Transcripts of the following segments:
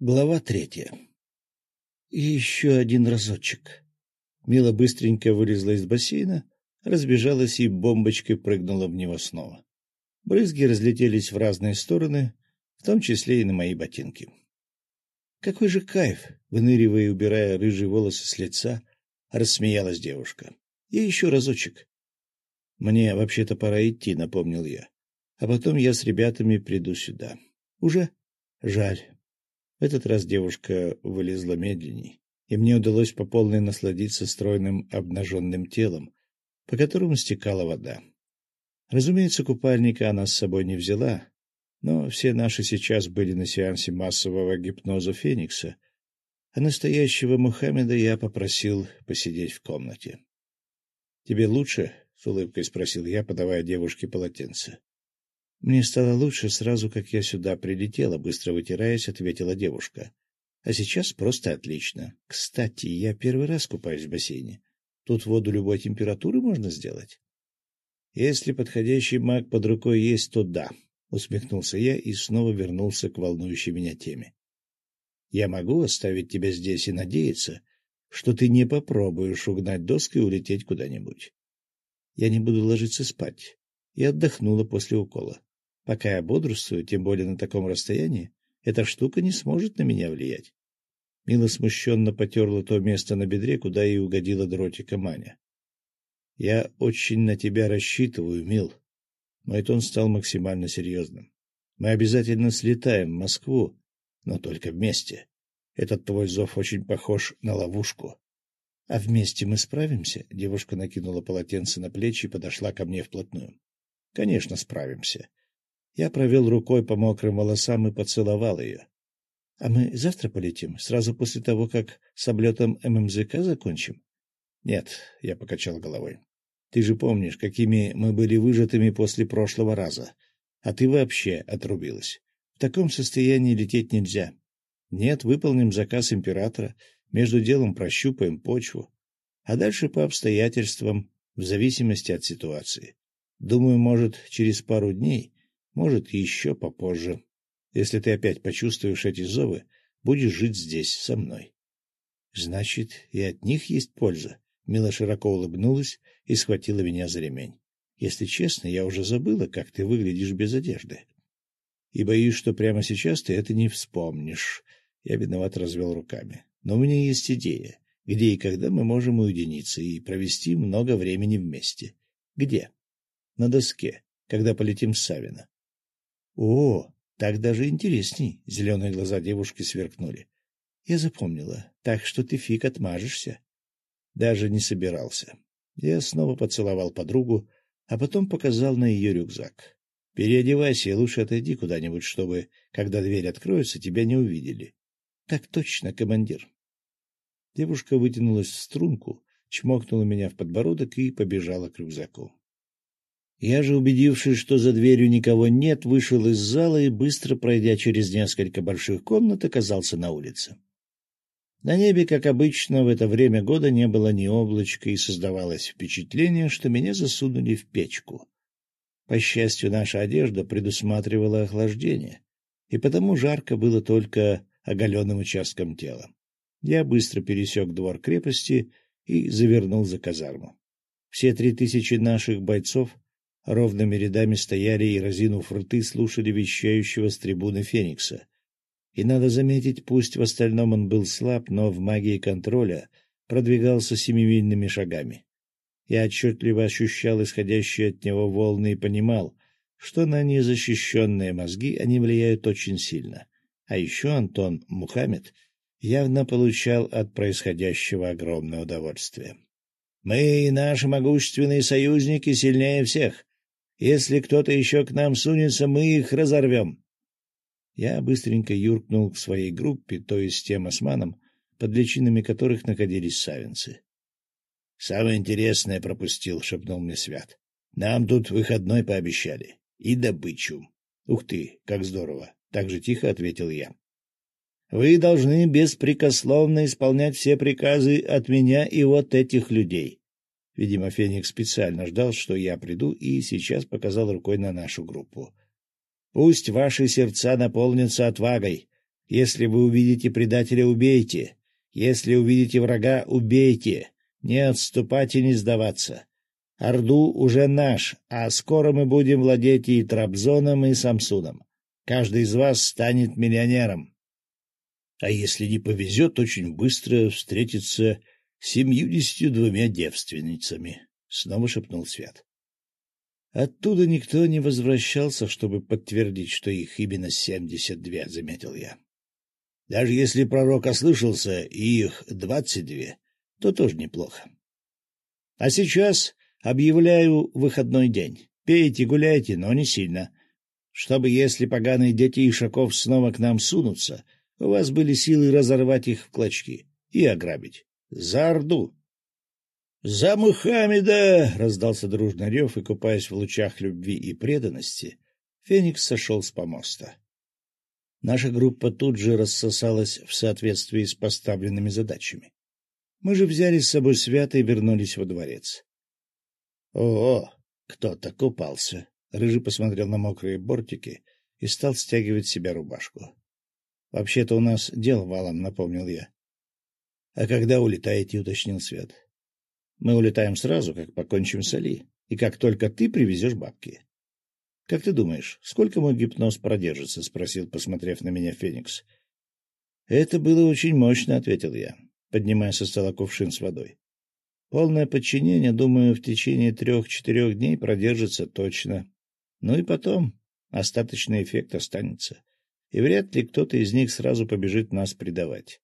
Глава третья. И еще один разочек. Мила быстренько вылезла из бассейна, разбежалась и бомбочкой прыгнула в него снова. Брызги разлетелись в разные стороны, в том числе и на мои ботинки. Какой же кайф, выныривая и убирая рыжие волосы с лица, рассмеялась девушка. И еще разочек. Мне вообще-то пора идти, напомнил я. А потом я с ребятами приду сюда. Уже? Жаль. Этот раз девушка вылезла медленней, и мне удалось по полной насладиться стройным обнаженным телом, по которому стекала вода. Разумеется, купальника она с собой не взяла, но все наши сейчас были на сеансе массового гипноза Феникса, а настоящего Мухаммеда я попросил посидеть в комнате. — Тебе лучше? — с улыбкой спросил я, подавая девушке полотенце. Мне стало лучше сразу, как я сюда прилетела, быстро вытираясь, ответила девушка. А сейчас просто отлично. Кстати, я первый раз купаюсь в бассейне. Тут воду любой температуры можно сделать. Если подходящий маг под рукой есть, то да, усмехнулся я и снова вернулся к волнующей меня теме. Я могу оставить тебя здесь и надеяться, что ты не попробуешь угнать доской и улететь куда-нибудь. Я не буду ложиться спать. И отдохнула после укола. Пока я бодрствую, тем более на таком расстоянии, эта штука не сможет на меня влиять. Мила смущенно потерла то место на бедре, куда ей угодила дротика Маня. — Я очень на тебя рассчитываю, Мил. Мой тон стал максимально серьезным. Мы обязательно слетаем в Москву, но только вместе. Этот твой зов очень похож на ловушку. — А вместе мы справимся? — девушка накинула полотенце на плечи и подошла ко мне вплотную. — Конечно, справимся. Я провел рукой по мокрым волосам и поцеловал ее. — А мы завтра полетим, сразу после того, как с облетом ММЗК закончим? — Нет, — я покачал головой. — Ты же помнишь, какими мы были выжатыми после прошлого раза. А ты вообще отрубилась. В таком состоянии лететь нельзя. Нет, выполним заказ императора, между делом прощупаем почву. А дальше по обстоятельствам, в зависимости от ситуации. Думаю, может, через пару дней может, еще попозже. Если ты опять почувствуешь эти зовы, будешь жить здесь, со мной. — Значит, и от них есть польза. Мила широко улыбнулась и схватила меня за ремень. — Если честно, я уже забыла, как ты выглядишь без одежды. И боюсь, что прямо сейчас ты это не вспомнишь. Я виноват развел руками. Но у меня есть идея, где и когда мы можем уединиться и провести много времени вместе. Где? На доске, когда полетим с Савина. О, так даже интересней. Зеленые глаза девушки сверкнули. Я запомнила. Так что ты фиг отмажешься. Даже не собирался. Я снова поцеловал подругу, а потом показал на ее рюкзак. Переодевайся и лучше отойди куда-нибудь, чтобы, когда дверь откроется, тебя не увидели. — Так точно, командир. Девушка вытянулась в струнку, чмокнула меня в подбородок и побежала к рюкзаку. Я же, убедившись, что за дверью никого нет, вышел из зала и, быстро пройдя через несколько больших комнат, оказался на улице. На небе, как обычно, в это время года не было ни облачка, и создавалось впечатление, что меня засунули в печку. По счастью, наша одежда предусматривала охлаждение, и потому жарко было только оголенным участком тела. Я быстро пересек двор крепости и завернул за казарму. Все три тысячи наших бойцов — ровными рядами стояли и, разинув рты, слушали вещающего с трибуны Феникса. И надо заметить, пусть в остальном он был слаб, но в магии контроля продвигался семимильными шагами. Я отчетливо ощущал исходящие от него волны и понимал, что на незащищенные мозги они влияют очень сильно. А еще Антон Мухаммед явно получал от происходящего огромное удовольствие. «Мы и наши могущественные союзники сильнее всех. Если кто-то еще к нам сунется, мы их разорвем. Я быстренько юркнул к своей группе, то есть тем османам, под личинами которых находились савинцы. — Самое интересное пропустил, — шепнул мне Свят. — Нам тут выходной пообещали. И добычу. — Ух ты, как здорово! — так же тихо ответил я. — Вы должны беспрекословно исполнять все приказы от меня и вот этих людей. Видимо, Феникс специально ждал, что я приду, и сейчас показал рукой на нашу группу. — Пусть ваши сердца наполнятся отвагой. Если вы увидите предателя, убейте. Если увидите врага, убейте. Не отступать и не сдаваться. Орду уже наш, а скоро мы будем владеть и Трабзоном, и Самсуном. Каждый из вас станет миллионером. А если не повезет, очень быстро встретится семьюдесятью двумя девственницами, — снова шепнул Свят. Оттуда никто не возвращался, чтобы подтвердить, что их именно семьдесят две, — заметил я. Даже если пророк ослышался, и их двадцать две, то тоже неплохо. А сейчас объявляю выходной день. Пейте, гуляйте, но не сильно. Чтобы, если поганые дети Ишаков снова к нам сунутся, у вас были силы разорвать их в клочки и ограбить. За Орду! — За Мухаммеда! — раздался дружный рев, и, купаясь в лучах любви и преданности, Феникс сошел с помоста. Наша группа тут же рассосалась в соответствии с поставленными задачами. Мы же взяли с собой свято и вернулись во дворец. — О, кто-то купался! — Рыжий посмотрел на мокрые бортики и стал стягивать себя рубашку. — Вообще-то у нас дел валом, — напомнил я. — А когда улетаете, — уточнил Свят. — Мы улетаем сразу, как покончим с Али, и как только ты привезешь бабки. — Как ты думаешь, сколько мой гипноз продержится? — спросил, посмотрев на меня Феникс. — Это было очень мощно, — ответил я, поднимая со стола кувшин с водой. Полное подчинение, думаю, в течение трех-четырех дней продержится точно. Ну и потом остаточный эффект останется и вряд ли кто-то из них сразу побежит нас предавать.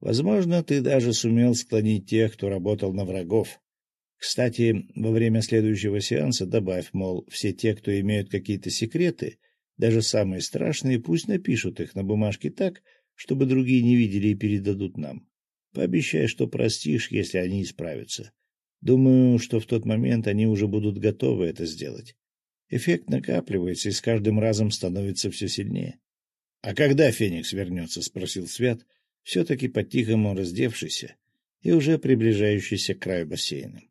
Возможно, ты даже сумел склонить тех, кто работал на врагов. Кстати, во время следующего сеанса добавь, мол, все те, кто имеют какие-то секреты, даже самые страшные, пусть напишут их на бумажке так, чтобы другие не видели и передадут нам. Пообещай, что простишь, если они исправятся. Думаю, что в тот момент они уже будут готовы это сделать. Эффект накапливается и с каждым разом становится все сильнее. — А когда Феникс вернется? — спросил Свят, все-таки по-тихому раздевшийся и уже приближающийся к краю бассейна.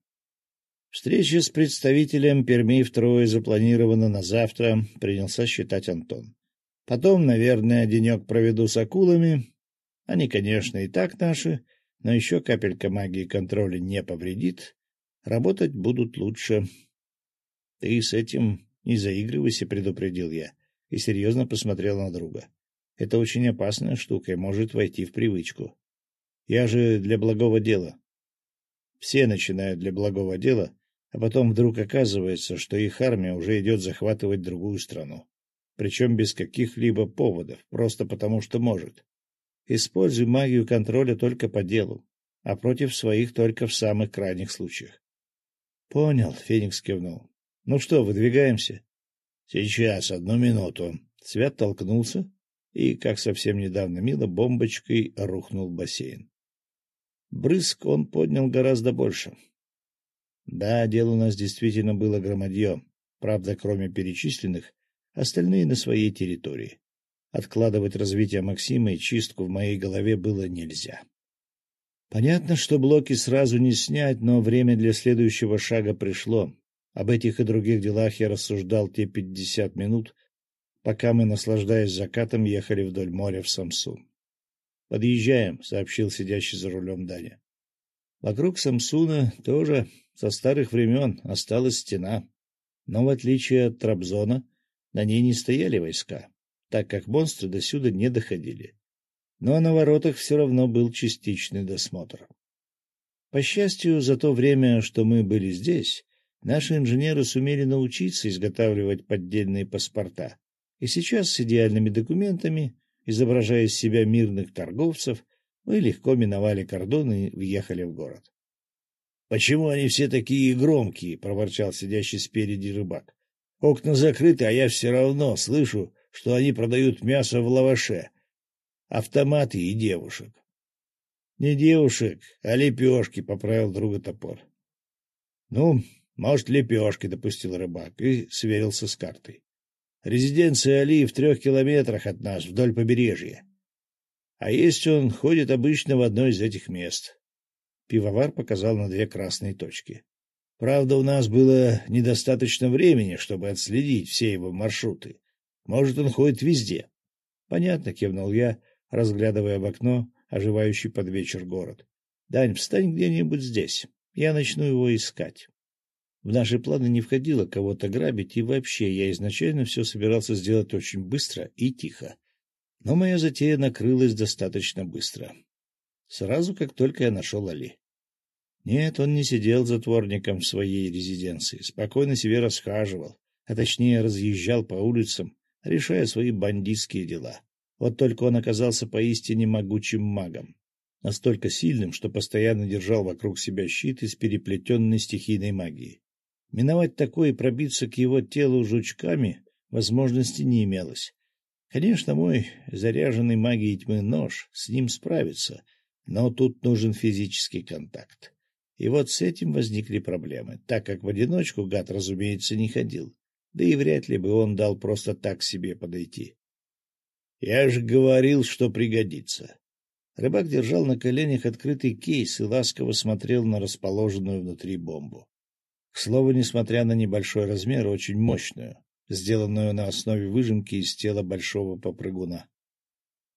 Встреча с представителем Перми втрое запланирована на завтра, принялся считать Антон. Потом, наверное, денек проведу с акулами. Они, конечно, и так наши, но еще капелька магии контроля не повредит. Работать будут лучше. Ты с этим не заигрывайся, предупредил я, и серьезно посмотрел на друга. Это очень опасная штука и может войти в привычку. Я же для благого дела. Все начинают для благого дела, а потом вдруг оказывается, что их армия уже идет захватывать другую страну. Причем без каких-либо поводов, просто потому что может. Используй магию контроля только по делу, а против своих только в самых крайних случаях. — Понял, — Феникс кивнул. — Ну что, выдвигаемся? — Сейчас, одну минуту. Свят толкнулся, и, как совсем недавно мило, бомбочкой рухнул бассейн. Брызг он поднял гораздо больше. Да, дело у нас действительно было громадье. Правда, кроме перечисленных, остальные на своей территории. Откладывать развитие Максима и чистку в моей голове было нельзя. Понятно, что блоки сразу не снять, но время для следующего шага пришло. Об этих и других делах я рассуждал те пятьдесят минут, пока мы, наслаждаясь закатом, ехали вдоль моря в Самсун. «Подъезжаем», — сообщил сидящий за рулем Даня. Вокруг Самсуна тоже со старых времен осталась стена, но, в отличие от Трабзона, на ней не стояли войска, так как монстры досюда не доходили. Но на воротах все равно был частичный досмотр. По счастью, за то время, что мы были здесь, наши инженеры сумели научиться изготавливать поддельные паспорта, и сейчас с идеальными документами, изображая из себя мирных торговцев, мы легко миновали кордон и въехали в город. — Почему они все такие громкие? — проворчал сидящий спереди рыбак. — Окна закрыты, а я все равно слышу, что они продают мясо в лаваше, автоматы и девушек. — Не девушек, а лепешки, — поправил друга топор. — Ну, может, лепешки, — допустил рыбак и сверился с картой. Резиденция Али в трех километрах от нас, вдоль побережья. А есть он ходит обычно в одно из этих мест. Пивовар показал на две красные точки. Правда, у нас было недостаточно времени, чтобы отследить все его маршруты. Может, он ходит везде. — Понятно, — кивнул я, разглядывая в окно оживающий под вечер город. — Дань, встань где-нибудь здесь. Я начну его искать. В наши планы не входило кого-то грабить, и вообще я изначально все собирался сделать очень быстро и тихо. Но моя затея накрылась достаточно быстро. Сразу, как только я нашел Али. Нет, он не сидел затворником в своей резиденции, спокойно себе расхаживал, а точнее разъезжал по улицам, решая свои бандитские дела. Вот только он оказался поистине могучим магом, настолько сильным, что постоянно держал вокруг себя щит из переплетенной стихийной магии. Миновать такое и пробиться к его телу жучками возможности не имелось. Конечно, мой заряженный магией тьмы нож с ним справится, но тут нужен физический контакт. И вот с этим возникли проблемы, так как в одиночку гад, разумеется, не ходил, да и вряд ли бы он дал просто так себе подойти. — Я же говорил, что пригодится. Рыбак держал на коленях открытый кейс и ласково смотрел на расположенную внутри бомбу. К слову, несмотря на небольшой размер, очень мощную, сделанную на основе выжимки из тела большого попрыгуна.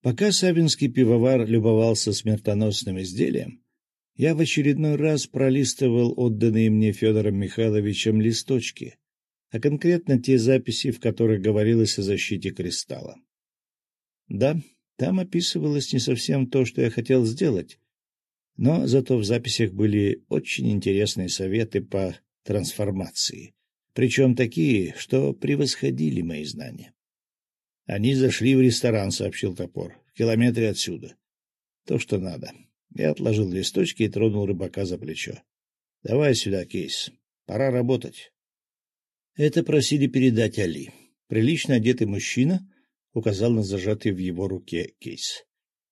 Пока савинский пивовар любовался смертоносным изделием, я в очередной раз пролистывал отданные мне Федором Михайловичем листочки, а конкретно те записи, в которых говорилось о защите кристалла. Да, там описывалось не совсем то, что я хотел сделать, но зато в записях были очень интересные советы по трансформации, причем такие, что превосходили мои знания. Они зашли в ресторан, — сообщил топор, — в километре отсюда. То, что надо. Я отложил листочки и тронул рыбака за плечо. — Давай сюда, Кейс. Пора работать. Это просили передать Али. Прилично одетый мужчина указал на зажатый в его руке кейс.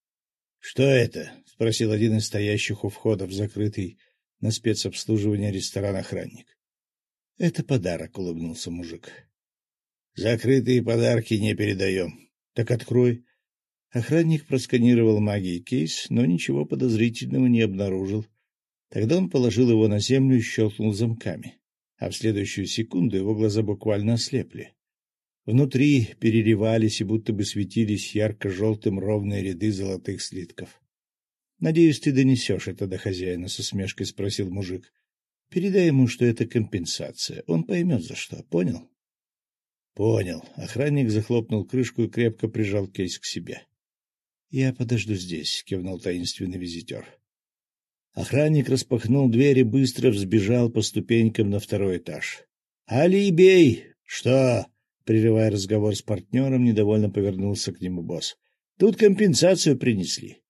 — Что это? — спросил один из стоящих у входа в закрытый на спецобслуживание ресторан охранник. — Это подарок, — улыбнулся мужик. — Закрытые подарки не передаем. — Так открой. Охранник просканировал магией кейс, но ничего подозрительного не обнаружил. Тогда он положил его на землю и щелкнул замками, а в следующую секунду его глаза буквально ослепли. Внутри переливались и будто бы светились ярко-желтым ровные ряды золотых слитков. — Надеюсь, ты донесешь это до хозяина, — со смешкой спросил мужик. — Передай ему, что это компенсация. Он поймет, за что. Понял? — Понял. Охранник захлопнул крышку и крепко прижал кейс к себе. — Я подожду здесь, — кивнул таинственный визитер. Охранник распахнул дверь и быстро взбежал по ступенькам на второй этаж. — Алибей! — Что? — прерывая разговор с партнером, недовольно повернулся к нему босс. — Тут компенсацию принесли. —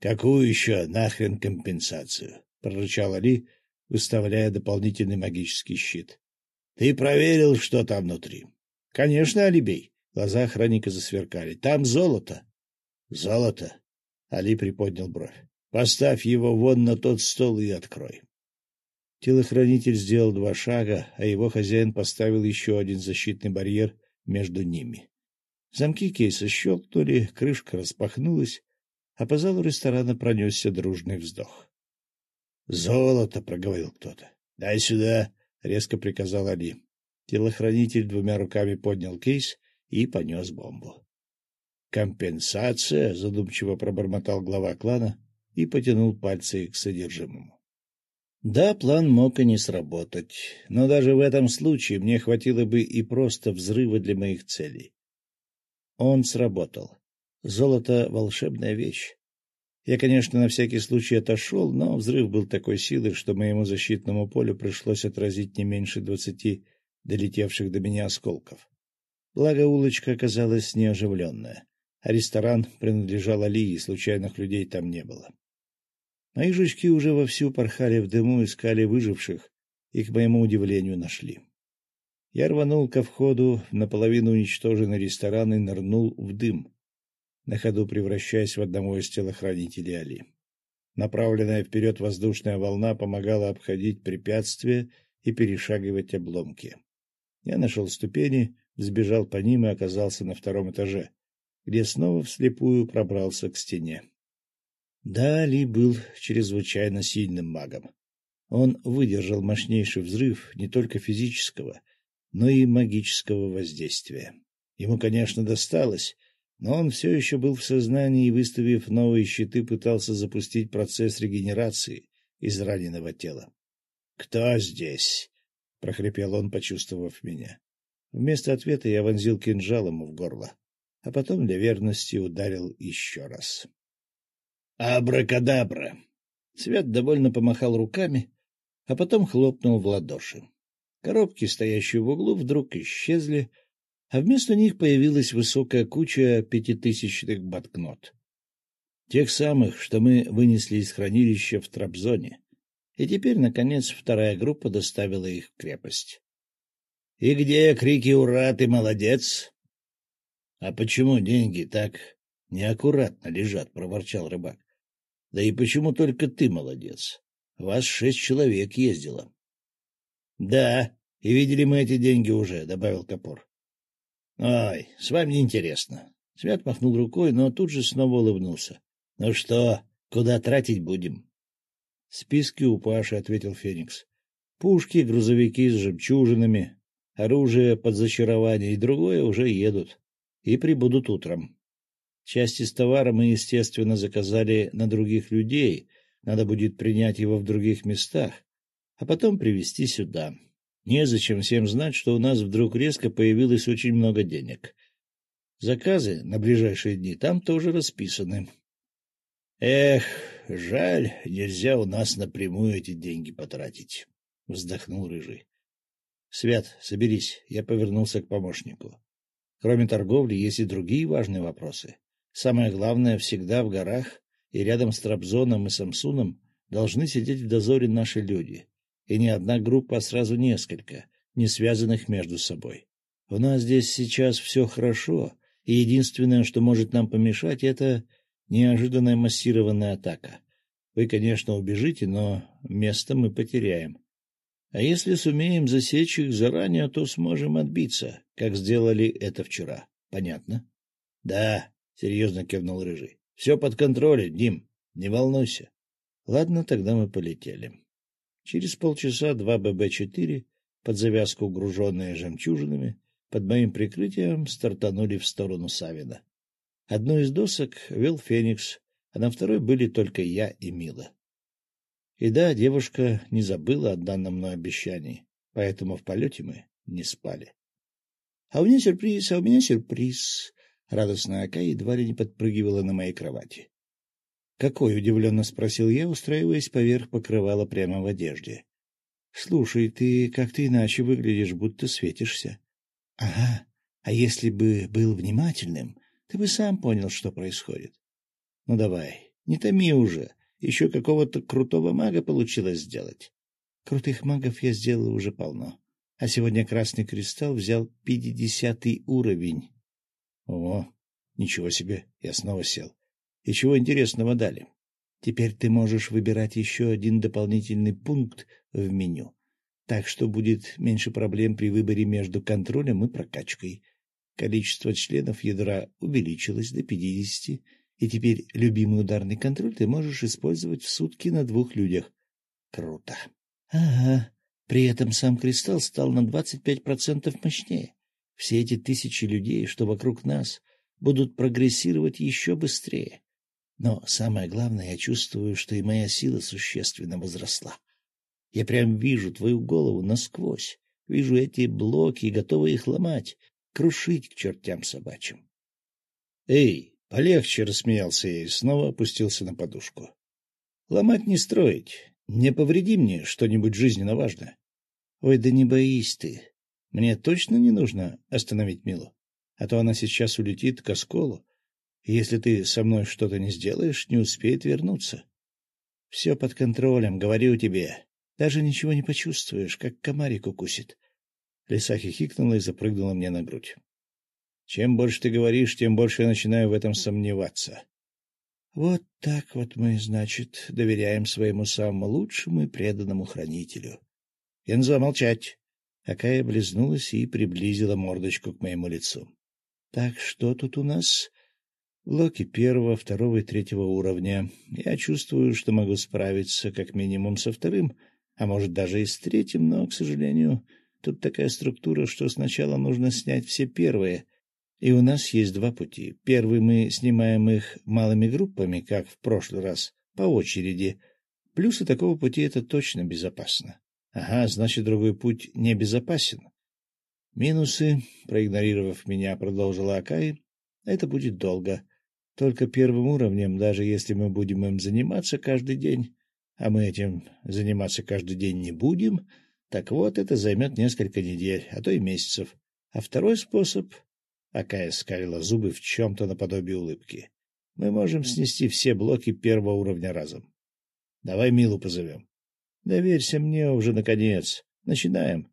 Какую еще нахрен компенсацию? — прорычал Али, выставляя дополнительный магический щит. — Ты проверил, что там внутри? — Конечно, Алибей. Глаза охранника засверкали. — Там золото. — Золото? — Али приподнял бровь. — Поставь его вон на тот стол и открой. Телохранитель сделал два шага, а его хозяин поставил еще один защитный барьер между ними. Замки кейса щелкнули, крышка распахнулась, а по залу ресторана пронесся дружный вздох. — Золото! — проговорил кто-то. — Дай сюда! — резко приказал Али. Телохранитель двумя руками поднял кейс и понес бомбу. — Компенсация! — задумчиво пробормотал глава клана и потянул пальцы к содержимому. Да, план мог и не сработать, но даже в этом случае мне хватило бы и просто взрыва для моих целей. Он сработал. Золото — волшебная вещь. Я, конечно, на всякий случай отошел, но взрыв был такой силы, что моему защитному полю пришлось отразить не меньше двадцати долетевших до меня осколков. Благо, улочка оказалась неоживленная, а ресторан принадлежал Али, и случайных людей там не было. Мои жучки уже вовсю порхали в дыму, искали выживших, и, к моему удивлению, нашли. Я рванул ко входу в наполовину уничтоженный ресторан и нырнул в дым на ходу превращаясь в одного из телохранителей Али. Направленная вперед воздушная волна помогала обходить препятствия и перешагивать обломки. Я нашел ступени, сбежал по ним и оказался на втором этаже, где снова вслепую пробрался к стене. Да, Али был чрезвычайно сильным магом. Он выдержал мощнейший взрыв не только физического, но и магического воздействия. Ему, конечно, досталось, но он все еще был в сознании и, выставив новые щиты, пытался запустить процесс регенерации из раненого тела. — Кто здесь? — прохрипел он, почувствовав меня. Вместо ответа я вонзил кинжал ему в горло, а потом для верности ударил еще раз. «Абракадабра!» Свят довольно помахал руками, а потом хлопнул в ладоши. Коробки, стоящие в углу, вдруг исчезли, а вместо них появилась высокая куча пятитысячных баткнот. Тех самых, что мы вынесли из хранилища в Трабзоне. И теперь, наконец, вторая группа доставила их в крепость. — И где крики «Ура, ты молодец»? — А почему деньги так неаккуратно лежат? — проворчал рыбак. — Да и почему только ты молодец? Вас шесть человек ездило. — Да, и видели мы эти деньги уже, — добавил Копор. — Ой, с вами неинтересно. Свят махнул рукой, но тут же снова улыбнулся. — Ну что, куда тратить будем? — Списки у Паши, — ответил Феникс. — Пушки, грузовики с жемчужинами, оружие под зачарование и другое уже едут и прибудут утром. Часть из товара мы, естественно, заказали на других людей, надо будет принять его в других местах, а потом привезти сюда. Незачем всем знать, что у нас вдруг резко появилось очень много денег. Заказы на ближайшие дни там тоже расписаны. Эх, жаль, нельзя у нас напрямую эти деньги потратить, — вздохнул Рыжий. — Свят, соберись, я повернулся к помощнику. Кроме торговли, есть и другие важные вопросы. Самое главное, всегда в горах и рядом с Трабзоном и Самсуном должны сидеть в дозоре наши люди. И не одна группа, а сразу несколько, не связанных между собой. У нас здесь сейчас все хорошо, и единственное, что может нам помешать, это неожиданная массированная атака. Вы, конечно, убежите, но место мы потеряем. А если сумеем засечь их заранее, то сможем отбиться, как сделали это вчера. Понятно? — Да, — серьезно кивнул Рыжий. — Все под контролем, Дим, не волнуйся. Ладно, тогда мы полетели. Через полчаса два ББ-4, под завязку груженные жемчужинами, под моим прикрытием стартанули в сторону Савина. Одну из досок вел Феникс, а на второй были только я и Мила. И да, девушка не забыла о данном мной обещании, поэтому в полете мы не спали. — А у меня сюрприз, а у меня сюрприз! — радостная Ака едва ли не подпрыгивала на моей кровати. — Какой? — удивленно спросил я, устраиваясь поверх покрывала прямо в одежде. — Слушай, ты как-то иначе выглядишь, будто светишься. — Ага, а если бы был внимательным, ты бы сам понял, что происходит. — Ну давай, не томи уже, еще какого-то крутого мага получилось сделать. Крутых магов я сделал уже полно. А сегодня Красный Кристалл взял пятидесятый уровень. О, ничего себе, я снова сел. И чего интересного дали? Теперь ты можешь выбирать еще один дополнительный пункт в меню. Так что будет меньше проблем при выборе между контролем и прокачкой. Количество членов ядра увеличилось до пятидесяти, и теперь любимый ударный контроль ты можешь использовать в сутки на двух людях. Круто. Ага. При этом сам кристалл стал на двадцать пять процентов мощнее. Все эти тысячи людей, что вокруг нас, будут прогрессировать еще быстрее. Но самое главное, я чувствую, что и моя сила существенно возросла. Я прям вижу твою голову насквозь, вижу эти блоки и готова их ломать, крушить к чертям собачьим. — Эй, — Полегче, — рассмеялся я и снова опустился на подушку. — Ломать не строить. Не повреди мне что-нибудь жизненно важное. — Ой, да не боись ты. Мне точно не нужно остановить Милу, а то она сейчас улетит к осколу, если ты со мной что-то не сделаешь, не успеет вернуться. Все под контролем, говорю тебе. Даже ничего не почувствуешь, как комарик укусит. Лиса хихикнула и запрыгнула мне на грудь. Чем больше ты говоришь, тем больше я начинаю в этом сомневаться. Вот так вот мы, значит, доверяем своему самому лучшему и преданному хранителю. Янзо, молчать! Акая близнулась и приблизила мордочку к моему лицу. Так, что тут у нас? Блоки первого, второго и третьего уровня. Я чувствую, что могу справиться как минимум со вторым, а может даже и с третьим, но, к сожалению, тут такая структура, что сначала нужно снять все первые — И у нас есть два пути. Первый мы снимаем их малыми группами, как в прошлый раз, по очереди. Плюсы такого пути — это точно безопасно. Ага, значит, другой путь небезопасен. Минусы, проигнорировав меня, продолжила Акай, это будет долго. Только первым уровнем, даже если мы будем им заниматься каждый день, а мы этим заниматься каждый день не будем, так вот, это займет несколько недель, а то и месяцев. А второй способ Акая скалила зубы в чем-то наподобие улыбки. Мы можем снести все блоки первого уровня разом. Давай Милу позовем. Доверься мне уже, наконец. Начинаем.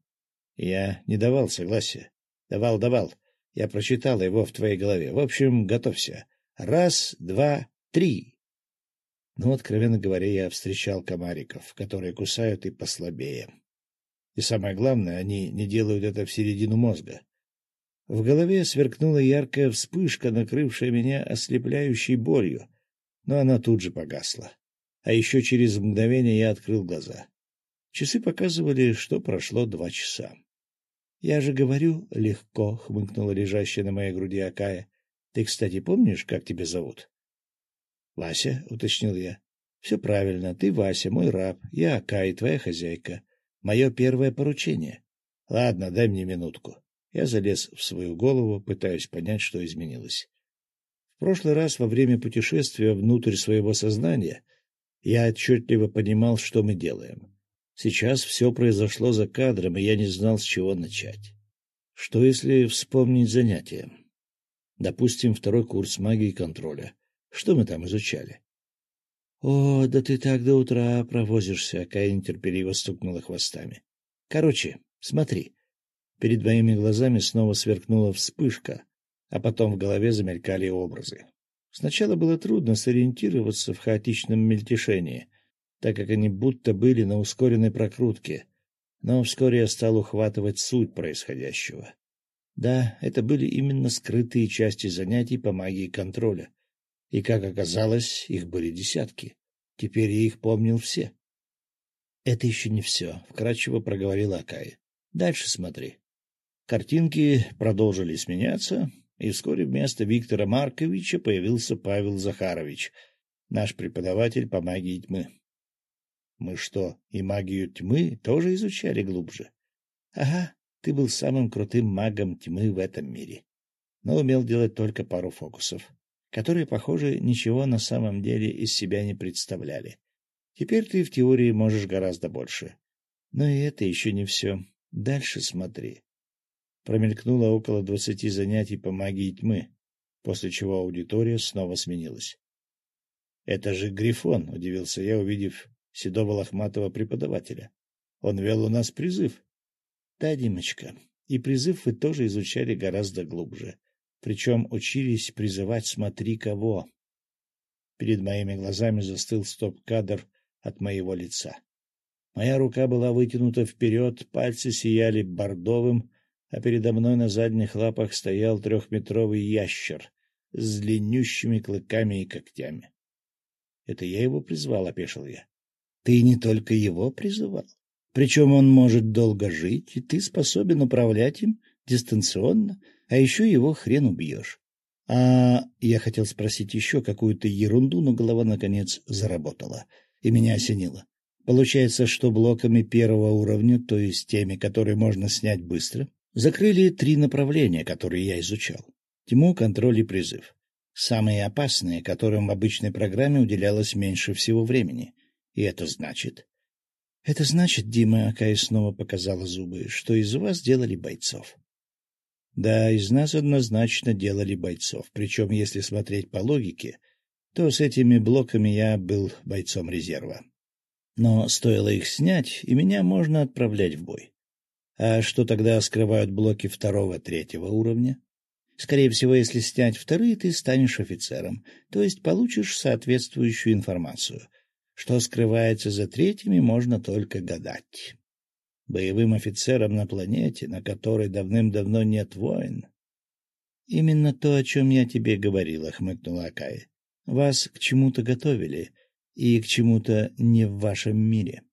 Я не давал согласия. Давал, давал. Я прочитал его в твоей голове. В общем, готовься. Раз, два, три. Ну, откровенно говоря, я встречал комариков, которые кусают и послабее. И самое главное, они не делают это в середину мозга. В голове сверкнула яркая вспышка, накрывшая меня ослепляющей болью, но она тут же погасла. А еще через мгновение я открыл глаза. Часы показывали, что прошло два часа. — Я же говорю, легко, — хмыкнула лежащая на моей груди Акая. — Ты, кстати, помнишь, как тебя зовут? — Вася, — уточнил я. — Все правильно, ты Вася, мой раб, я Акай, твоя хозяйка. Мое первое поручение. Ладно, дай мне минутку. Я залез в свою голову, пытаясь понять, что изменилось. В прошлый раз во время путешествия внутрь своего сознания я отчетливо понимал, что мы делаем. Сейчас все произошло за кадром, и я не знал, с чего начать. Что если вспомнить занятия? Допустим, второй курс магии контроля. Что мы там изучали? — О, да ты так до утра провозишься, — Каин терпеливо стукнула хвостами. — Короче, смотри, Перед моими глазами снова сверкнула вспышка, а потом в голове замелькали образы. Сначала было трудно сориентироваться в хаотичном мельтешении, так как они будто были на ускоренной прокрутке, но вскоре я стал ухватывать суть происходящего. Да, это были именно скрытые части занятий по магии контроля, и, как оказалось, их были десятки. Теперь я их помнил все. — Это еще не все, — вкратчиво проговорила Акая. — Дальше смотри. Картинки продолжили сменяться, и вскоре вместо Виктора Марковича появился Павел Захарович, наш преподаватель по магии тьмы. Мы что, и магию тьмы тоже изучали глубже? Ага, ты был самым крутым магом тьмы в этом мире, но умел делать только пару фокусов, которые, похоже, ничего на самом деле из себя не представляли. Теперь ты в теории можешь гораздо больше. Но и это еще не все. Дальше смотри промелькнуло около двадцати занятий по магии тьмы, после чего аудитория снова сменилась. — Это же Грифон, — удивился я, увидев седого лохматого преподавателя. — Он вел у нас призыв. — Да, Димочка, и призыв вы тоже изучали гораздо глубже. Причем учились призывать «смотри кого». Перед моими глазами застыл стоп-кадр от моего лица. Моя рука была вытянута вперед, пальцы сияли бордовым, а передо мной на задних лапах стоял трехметровый ящер с длиннющими клыками и когтями. — Это я его призвал, — опешил я. — Ты не только его призывал. Причем он может долго жить, и ты способен управлять им дистанционно, а еще его хрен убьешь. А я хотел спросить еще какую-то ерунду, но голова, наконец, заработала, и меня осенило. Получается, что блоками первого уровня, то есть теми, которые можно снять быстро, закрыли три направления, которые я изучал. Тьму, контроль и призыв. Самые опасные, которым в обычной программе уделялось меньше всего времени. И это значит... Это значит, Дима, Акая снова показала зубы, что из вас делали бойцов. Да, из нас однозначно делали бойцов. Причем, если смотреть по логике, то с этими блоками я был бойцом резерва. Но стоило их снять, и меня можно отправлять в бой. А что тогда скрывают блоки второго-третьего уровня? Скорее всего, если снять вторые, ты станешь офицером, то есть получишь соответствующую информацию. Что скрывается за третьими, можно только гадать. Боевым офицером на планете, на которой давным-давно нет войн. — Именно то, о чем я тебе говорила, — хмыкнула Акая. — Вас к чему-то готовили, и к чему-то не в вашем мире. —